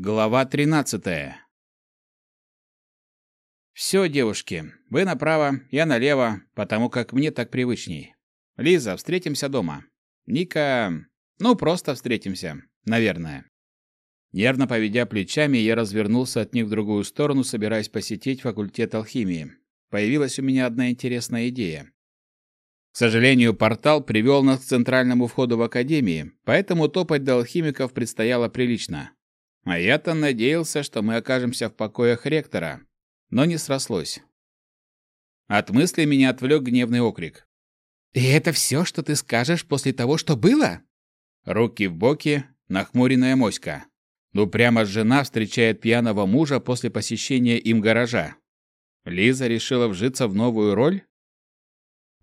Глава 13. Все, девушки, вы направо, я налево, потому как мне так привычней. Лиза, встретимся дома. Ника, ну просто встретимся, наверное. Нервно поведя плечами, я развернулся от них в другую сторону, собираясь посетить факультет алхимии. Появилась у меня одна интересная идея. К сожалению, портал привел нас к центральному входу в академии, поэтому топать до алхимиков предстояло прилично. А я-то надеялся, что мы окажемся в покоях ректора, но не срослось. От мысли меня отвлек гневный окрик. «И это все, что ты скажешь после того, что было?» Руки в боки, нахмуренная моська. Ну прямо жена встречает пьяного мужа после посещения им гаража. Лиза решила вжиться в новую роль?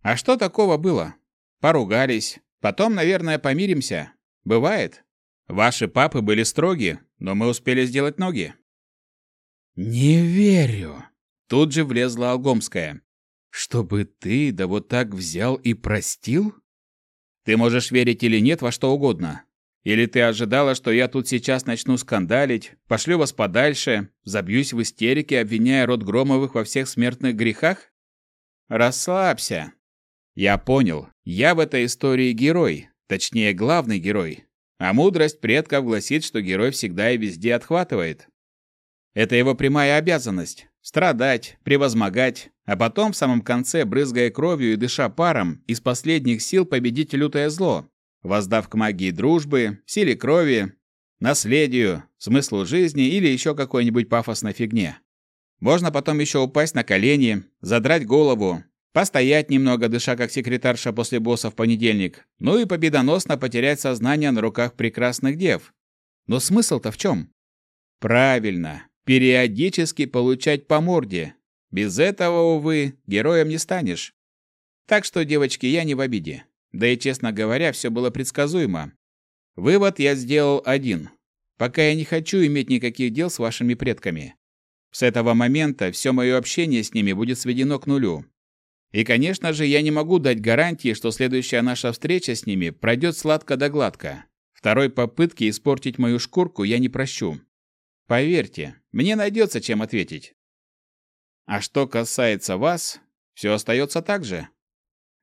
А что такого было? Поругались. Потом, наверное, помиримся. Бывает. Ваши папы были строги, но мы успели сделать ноги. Не верю. Тут же влезла Алгомская. Чтобы ты да вот так взял и простил? Ты можешь верить или нет во что угодно. Или ты ожидала, что я тут сейчас начну скандалить, пошлю вас подальше, забьюсь в истерике, обвиняя род Громовых во всех смертных грехах? Расслабься. Я понял, я в этой истории герой, точнее, главный герой. А мудрость предков гласит, что герой всегда и везде отхватывает. Это его прямая обязанность – страдать, превозмогать, а потом в самом конце, брызгая кровью и дыша паром, из последних сил победить лютое зло, воздав к магии дружбы, силе крови, наследию, смыслу жизни или еще какой-нибудь пафосной фигне. Можно потом еще упасть на колени, задрать голову, постоять немного, дыша как секретарша после босса в понедельник, ну и победоносно потерять сознание на руках прекрасных дев. Но смысл-то в чем? Правильно, периодически получать по морде. Без этого, увы, героем не станешь. Так что, девочки, я не в обиде. Да и, честно говоря, все было предсказуемо. Вывод я сделал один. Пока я не хочу иметь никаких дел с вашими предками. С этого момента все мое общение с ними будет сведено к нулю. И, конечно же, я не могу дать гарантии, что следующая наша встреча с ними пройдет сладко да гладко. Второй попытки испортить мою шкурку я не прощу. Поверьте, мне найдется чем ответить. А что касается вас, все остается так же.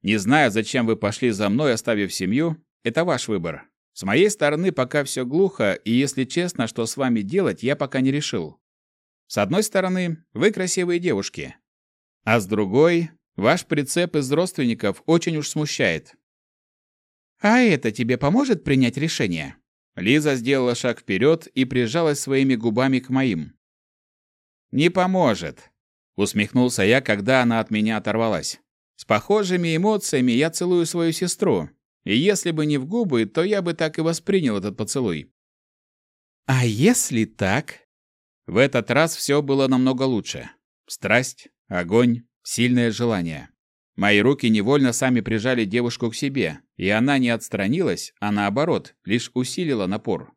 Не знаю, зачем вы пошли за мной, оставив семью, это ваш выбор. С моей стороны пока все глухо, и если честно, что с вами делать, я пока не решил. С одной стороны, вы красивые девушки. А с другой, Ваш прицеп из родственников очень уж смущает. А это тебе поможет принять решение? Лиза сделала шаг вперед и прижалась своими губами к моим. Не поможет, усмехнулся я, когда она от меня оторвалась. С похожими эмоциями я целую свою сестру, и если бы не в губы, то я бы так и воспринял этот поцелуй. А если так? В этот раз все было намного лучше. Страсть, огонь, Сильное желание. Мои руки невольно сами прижали девушку к себе, и она не отстранилась, а наоборот, лишь усилила напор.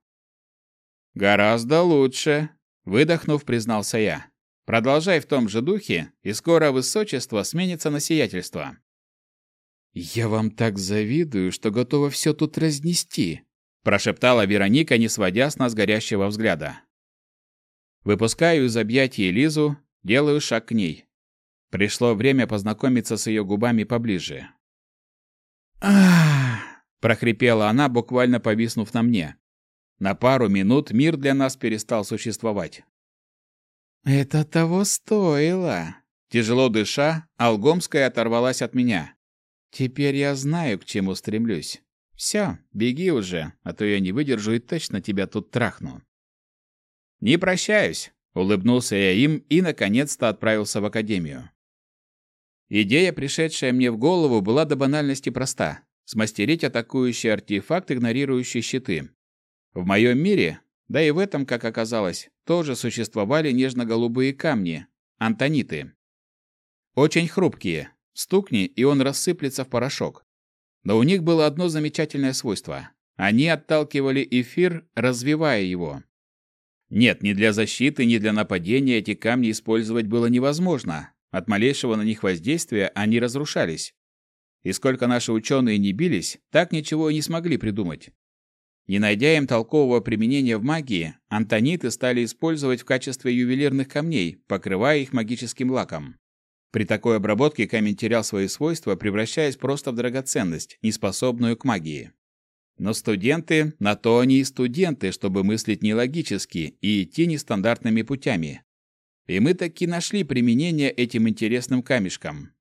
«Гораздо лучше», — выдохнув, признался я. «Продолжай в том же духе, и скоро высочество сменится на сиятельство». «Я вам так завидую, что готова все тут разнести», — прошептала Вероника, не сводя с нас горящего взгляда. Выпускаю из объятий Лизу, делаю шаг к ней. Пришло время познакомиться с ее губами поближе. «Ах!» – прохрипела она, буквально повиснув на мне. На пару минут мир для нас перестал существовать. «Это того стоило!» Тяжело дыша, Алгомская оторвалась от меня. «Теперь я знаю, к чему стремлюсь. Все, беги уже, а то я не выдержу и точно тебя тут трахну». «Не прощаюсь», — улыбнулся я им и, наконец-то, отправился в академию. Идея, пришедшая мне в голову, была до банальности проста – смастерить атакующий артефакт, игнорирующий щиты. В моем мире, да и в этом, как оказалось, тоже существовали нежно-голубые камни – антониты. Очень хрупкие, стукни, и он рассыплется в порошок. Но у них было одно замечательное свойство – они отталкивали эфир, развивая его. Нет, ни для защиты, ни для нападения эти камни использовать было невозможно, от малейшего на них воздействия они разрушались. И сколько наши ученые не бились, так ничего и не смогли придумать. Не найдя им толкового применения в магии, антониты стали использовать в качестве ювелирных камней, покрывая их магическим лаком. При такой обработке камень терял свои свойства, превращаясь просто в драгоценность, неспособную к магии. Но студенты, на то они и студенты, чтобы мыслить нелогически и идти нестандартными путями. И мы таки нашли применение этим интересным камешкам.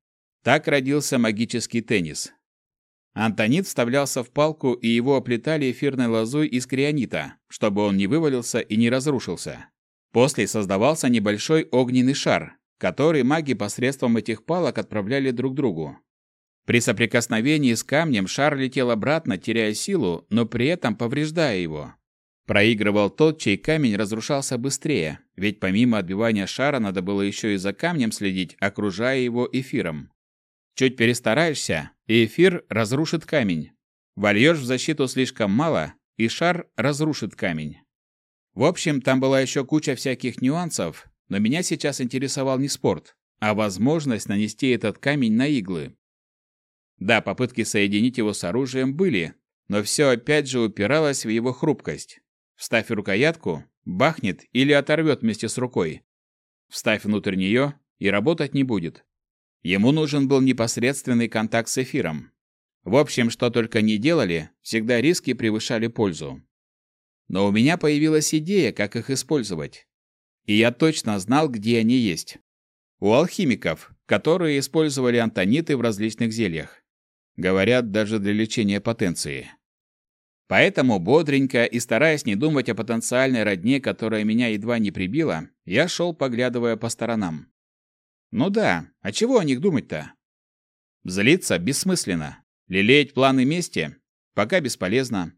Так родился магический теннис. Антонит вставлялся в палку, и его оплетали эфирной лозой из крионита, чтобы он не вывалился и не разрушился. После создавался небольшой огненный шар, который маги посредством этих палок отправляли друг другу. При соприкосновении с камнем шар летел обратно, теряя силу, но при этом повреждая его. Проигрывал тот, чей камень разрушался быстрее, ведь помимо отбивания шара надо было еще и за камнем следить, окружая его эфиром. Чуть перестараешься, и эфир разрушит камень. Вольешь в защиту слишком мало, и шар разрушит камень. В общем, там была еще куча всяких нюансов, но меня сейчас интересовал не спорт, а возможность нанести этот камень на иглы. Да, попытки соединить его с оружием были, но все опять же упиралось в его хрупкость. Вставь рукоятку, бахнет или оторвет вместе с рукой. Вставь внутрь нее, и работать не будет. Ему нужен был непосредственный контакт с эфиром. В общем, что только не делали, всегда риски превышали пользу. Но у меня появилась идея, как их использовать. И я точно знал, где они есть. У алхимиков, которые использовали антониты в различных зельях. Говорят, даже для лечения потенции. Поэтому бодренько и стараясь не думать о потенциальной родне, которая меня едва не прибила, я шел, поглядывая по сторонам. Ну да, а чего о них думать-то? Злиться бессмысленно. Лелеять планы мести пока бесполезно.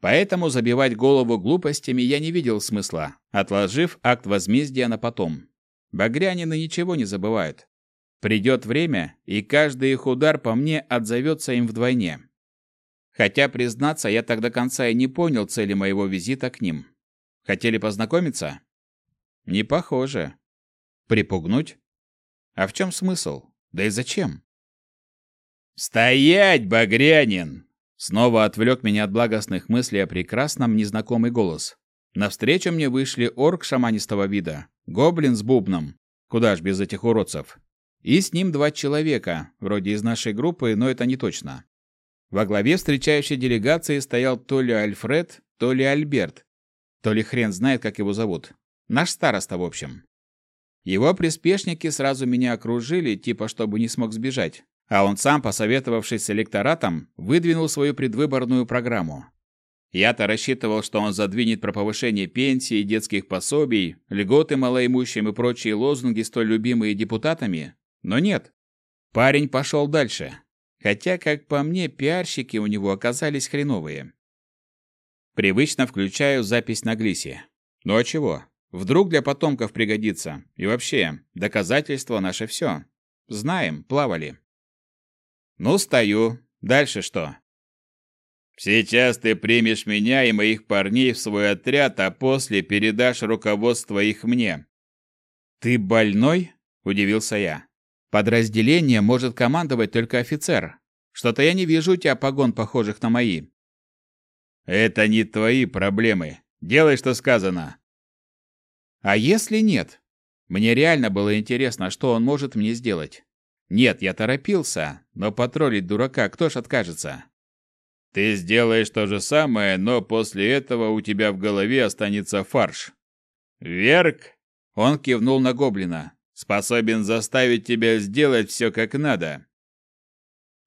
Поэтому забивать голову глупостями я не видел смысла, отложив акт возмездия на потом. Багрянины ничего не забывают. Придет время, и каждый их удар по мне отзовется им вдвойне. Хотя, признаться, я так до конца и не понял цели моего визита к ним. Хотели познакомиться? Не похоже. Припугнуть? А в чем смысл? Да и зачем? «Стоять, Багрянин!» Снова отвлек меня от благостных мыслей о прекрасном незнакомый голос. Навстречу мне вышли орк шаманистого вида, гоблин с бубном, куда ж без этих уродцев, и с ним два человека, вроде из нашей группы, но это не точно. Во главе встречающей делегации стоял то ли Альфред, то ли Альберт, то ли хрен знает, как его зовут. Наш староста, в общем. Его приспешники сразу меня окружили, типа чтобы не смог сбежать. А он сам, посоветовавшись с электоратом, выдвинул свою предвыборную программу. Я-то рассчитывал, что он задвинет про повышение пенсии, детских пособий, льготы малоимущим и прочие лозунги, столь любимые депутатами, но нет. Парень пошел дальше. Хотя, как по мне, пиарщики у него оказались хреновые. Привычно включаю запись на глисе. Ну а чего? Вдруг для потомков пригодится. И вообще, доказательство наше все. Знаем, плавали. Ну, стою. Дальше что? Сейчас ты примешь меня и моих парней в свой отряд, а после передашь руководство их мне. Ты больной? Удивился я. Подразделение может командовать только офицер. Что-то я не вижу у тебя погон, похожих на мои. Это не твои проблемы. Делай, что сказано. А если нет? Мне реально было интересно, что он может мне сделать. Нет, я торопился, но потроллить дурака кто ж откажется? Ты сделаешь то же самое, но после этого у тебя в голове останется фарш. Верк, он кивнул на гоблина, способен заставить тебя сделать все как надо.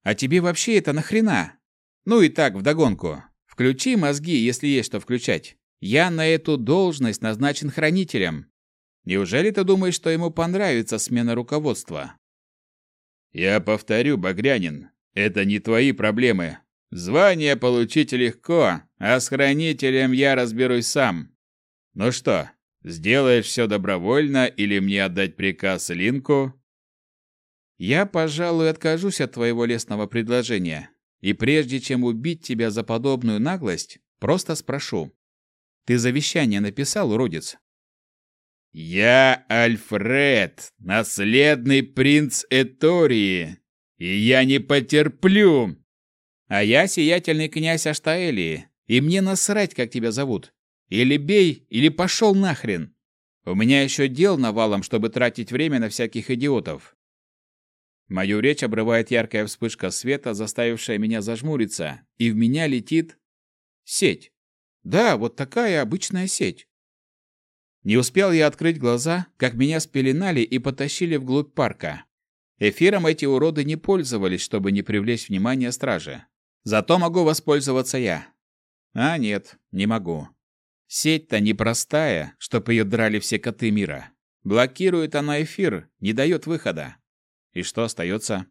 А тебе вообще это нахрена? Ну и так, вдогонку. Включи мозги, если есть что включать. Я на эту должность назначен хранителем. Неужели ты думаешь, что ему понравится смена руководства? Я повторю, Багрянин, это не твои проблемы. Звание получить легко, а с хранителем я разберусь сам. Ну что, сделаешь все добровольно или мне отдать приказ Линку? Я, пожалуй, откажусь от твоего лестного предложения. И прежде чем убить тебя за подобную наглость, просто спрошу. Ты завещание написал, уродец? Я Альфред, наследный принц Этории, и я не потерплю. А я сиятельный князь Аштаэлии, И мне насрать, как тебя зовут. Или бей, или пошел нахрен. У меня еще дел навалом, чтобы тратить время на всяких идиотов. Мою речь обрывает яркая вспышка света, заставившая меня зажмуриться, и в меня летит сеть. Да, вот такая обычная сеть. Не успел я открыть глаза, как меня спеленали и потащили вглубь парка. Эфиром эти уроды не пользовались, чтобы не привлечь внимание стражи. Зато могу воспользоваться я. А нет, не могу. Сеть-то непростая, чтоб ее драли все коты мира. Блокирует она эфир, не дает выхода. И что остается?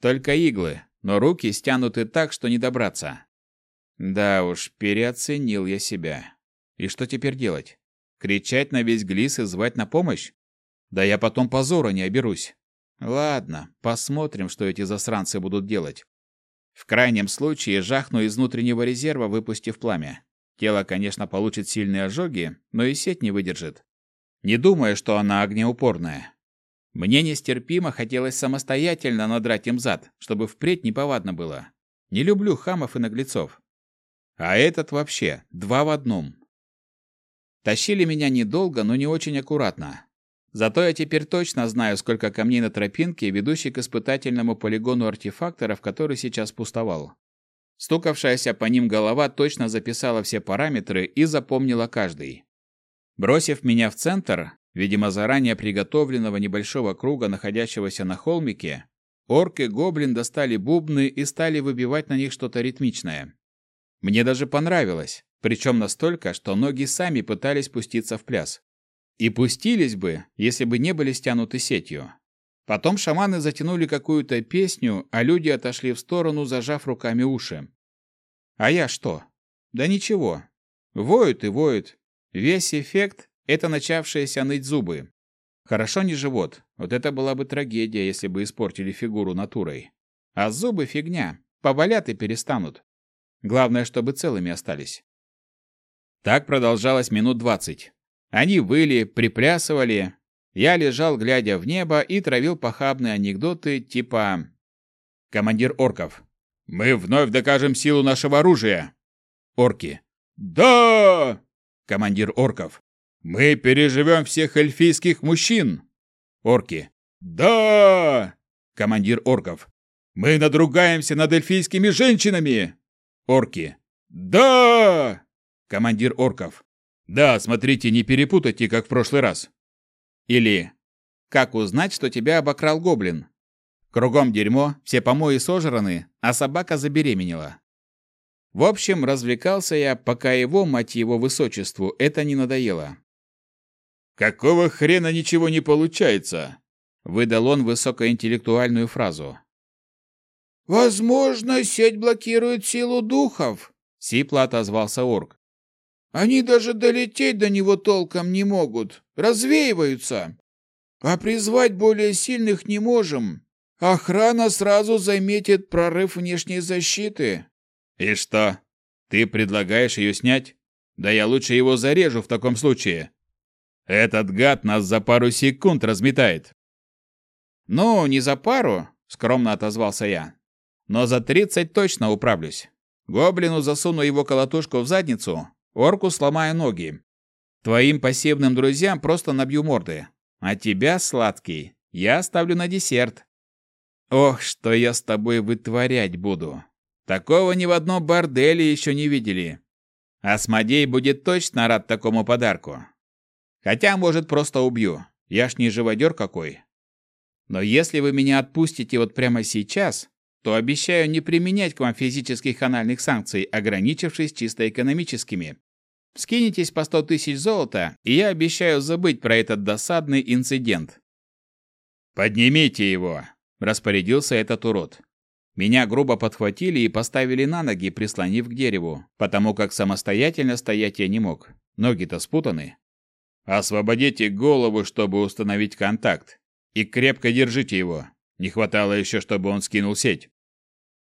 Только иглы, но руки стянуты так, что не добраться. Да уж, переоценил я себя. И что теперь делать? Кричать на весь глис и звать на помощь? Да я потом позора не оберусь. Ладно, посмотрим, что эти засранцы будут делать. В крайнем случае жахну из внутреннего резерва, выпустив пламя. Тело, конечно, получит сильные ожоги, но и сеть не выдержит. Не думая, что она огнеупорная. Мне нестерпимо хотелось самостоятельно надрать им зад, чтобы впредь неповадно было. Не люблю хамов и наглецов. А этот вообще два в одном. Тащили меня недолго, но не очень аккуратно. Зато я теперь точно знаю, сколько камней на тропинке, ведущей к испытательному полигону артефакторов, который сейчас пустовал. Стукавшаяся по ним голова точно записала все параметры и запомнила каждый. Бросив меня в центр, видимо, заранее приготовленного небольшого круга, находящегося на холмике, орк и гоблин достали бубны и стали выбивать на них что-то ритмичное. Мне даже понравилось, причем настолько, что ноги сами пытались пуститься в пляс. И пустились бы, если бы не были стянуты сетью. Потом шаманы затянули какую-то песню, а люди отошли в сторону, зажав руками уши. А я что? Да ничего. Воют и воют. Весь эффект — это начавшиеся ныть зубы. Хорошо не живот. Вот это была бы трагедия, если бы испортили фигуру натурой. А зубы — фигня. Поболят и перестанут. Главное, чтобы целыми остались. Так продолжалось минут двадцать. Они выли, приплясывали, я лежал, глядя в небо, и травил похабные анекдоты типа «Командир орков. Мы вновь докажем силу нашего оружия!» Орки. «Да!» Командир орков. «Мы переживем всех эльфийских мужчин!» Орки. «Да!» Командир орков. «Мы надругаемся над эльфийскими женщинами!» Орки. «Да!» Командир орков. «Да, смотрите, не перепутайте, как в прошлый раз!» Или «Как узнать, что тебя обокрал гоблин?» Кругом дерьмо, все помои сожраны, а собака забеременела. В общем, развлекался я, пока его, мать его, высочеству, это не надоело. «Какого хрена ничего не получается?» Выдал он высокоинтеллектуальную фразу. «Возможно, сеть блокирует силу духов», — сипло отозвался орк. Они даже долететь до него толком не могут, развеиваются. А призвать более сильных не можем. Охрана сразу заметит прорыв внешней защиты. И что? Ты предлагаешь ее снять? Да я лучше его зарежу в таком случае. Этот гад нас за пару секунд разметает. Ну, не за пару, скромно отозвался я. Но за тридцать точно управлюсь. Гоблину засуну его колотушку в задницу, Орку сломаю ноги. Твоим пассивным друзьям просто набью морды. А тебя, сладкий, я оставлю на десерт. Ох, что я с тобой вытворять буду. Такого ни в одном борделе еще не видели. Асмодей будет точно рад такому подарку. Хотя, может, просто убью. Я ж не живодер какой. Но если вы меня отпустите вот прямо сейчас, то обещаю не применять к вам физических анальных санкций, ограничившись чисто экономическими. Скинетесь по сто тысяч золота, и я обещаю забыть про этот досадный инцидент». «Поднимите его!» – распорядился этот урод. Меня грубо подхватили и поставили на ноги, прислонив к дереву, потому как самостоятельно стоять я не мог. Ноги-то спутаны. «Освободите голову, чтобы установить контакт, и крепко держите его. Не хватало еще, чтобы он скинул сеть».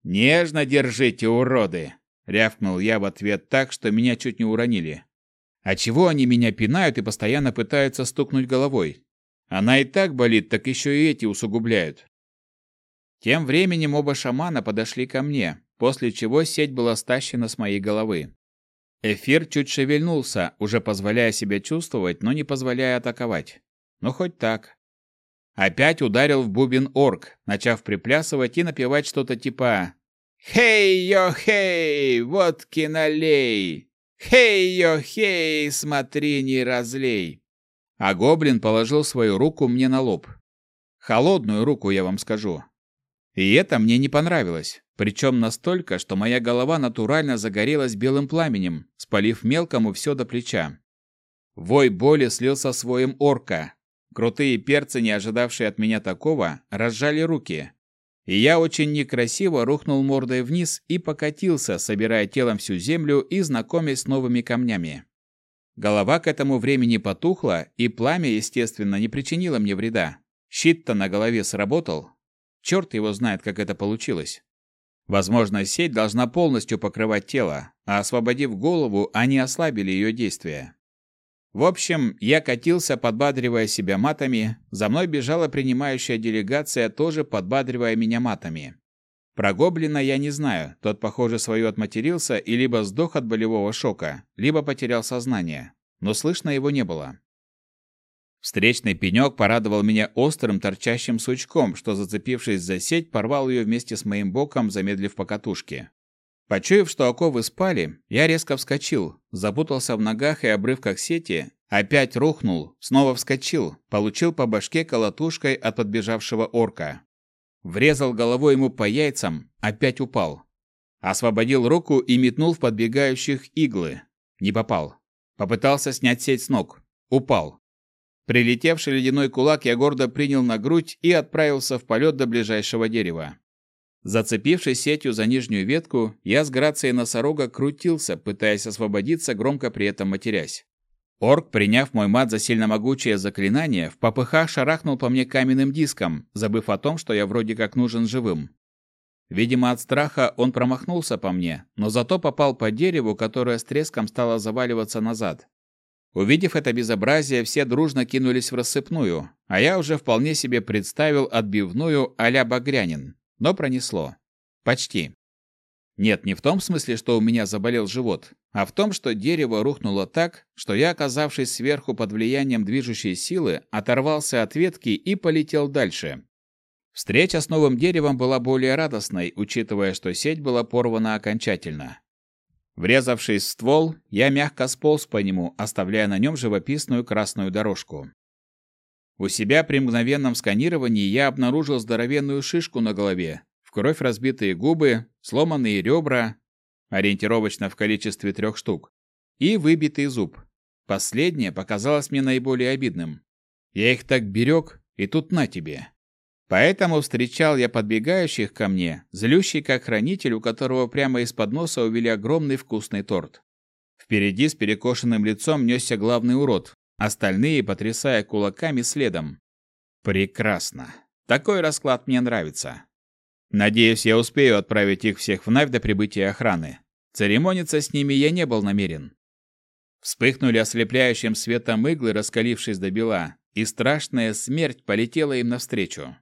«Нежно держите, уроды!» Рявкнул я в ответ так, что меня чуть не уронили. А чего они меня пинают и постоянно пытаются стукнуть головой? Она и так болит, так еще и эти усугубляют. Тем временем оба шамана подошли ко мне, после чего сеть была стащена с моей головы. Эфир чуть шевельнулся, уже позволяя себя чувствовать, но не позволяя атаковать. Но хоть так. Опять ударил в бубен орк, начав приплясывать и напевать что-то типа «Хей-йо-хей, водки налей! Хей-йо-хей, смотри, не разлей!» А гоблин положил свою руку мне на лоб. Холодную руку, я вам скажу. И это мне не понравилось. Причем настолько, что моя голова натурально загорелась белым пламенем, спалив мелкому все до плеча. Вой боли слился с воем орка. Крутые перцы, не ожидавшие от меня такого, разжали руки. И я очень некрасиво рухнул мордой вниз и покатился, собирая телом всю землю и знакомясь с новыми камнями. Голова к этому времени потухла, и пламя, естественно, не причинило мне вреда. Щит-то на голове сработал. Черт его знает, как это получилось. Возможно, сеть должна полностью покрывать тело, а освободив голову, они ослабили ее действие. В общем, я катился, подбадривая себя матами, за мной бежала принимающая делегация, тоже подбадривая меня матами. Про гоблина я не знаю, тот, похоже, свою отматерился и либо сдох от болевого шока, либо потерял сознание, но слышно его не было. Встречный пенек порадовал меня острым торчащим сучком, что, зацепившись за сеть, порвал ее вместе с моим боком, замедлив покатушки. Почуяв, что оковы спали, я резко вскочил, запутался в ногах и обрывках сети, опять рухнул, снова вскочил, получил по башке колотушкой от подбежавшего орка. Врезал головой ему по яйцам, опять упал. Освободил руку и метнул в подбегающих иглы. Не попал. Попытался снять сеть с ног. Упал. Прилетевший ледяной кулак я гордо принял на грудь и отправился в полет до ближайшего дерева. Зацепившись сетью за нижнюю ветку, я с грацией носорога крутился, пытаясь освободиться, громко при этом матерясь. Орк, приняв мой мат за сильно могучее заклинание, в попыхах шарахнул по мне каменным диском, забыв о том, что я вроде как нужен живым. Видимо, от страха он промахнулся по мне, но зато попал по дереву, которое с треском стало заваливаться назад. Увидев это безобразие, все дружно кинулись в рассыпную, а я уже вполне себе представил отбивную а-ля Багрянин, но пронесло. Почти. Нет, не в том смысле, что у меня заболел живот, а в том, что дерево рухнуло так, что я, оказавшись сверху под влиянием движущей силы, оторвался от ветки и полетел дальше. Встреча с новым деревом была более радостной, учитывая, что сеть была порвана окончательно. Врезавшись в ствол, я мягко сполз по нему, оставляя на нем живописную красную дорожку. У себя при мгновенном сканировании я обнаружил здоровенную шишку на голове, в кровь разбитые губы, сломанные ребра, ориентировочно в количестве трех штук, и выбитый зуб. Последнее показалось мне наиболее обидным. Я их так берег, и тут на тебе. Поэтому встречал я подбегающих ко мне, злющий как хранитель, у которого прямо из-под носа увели огромный вкусный торт. Впереди с перекошенным лицом несся главный урод, остальные потрясая кулаками следом. Прекрасно. Такой расклад мне нравится. Надеюсь, я успею отправить их всех в Навь до прибытия охраны. Церемониться с ними я не был намерен. Вспыхнули ослепляющим светом иглы, раскалившись до бела, и страшная смерть полетела им навстречу.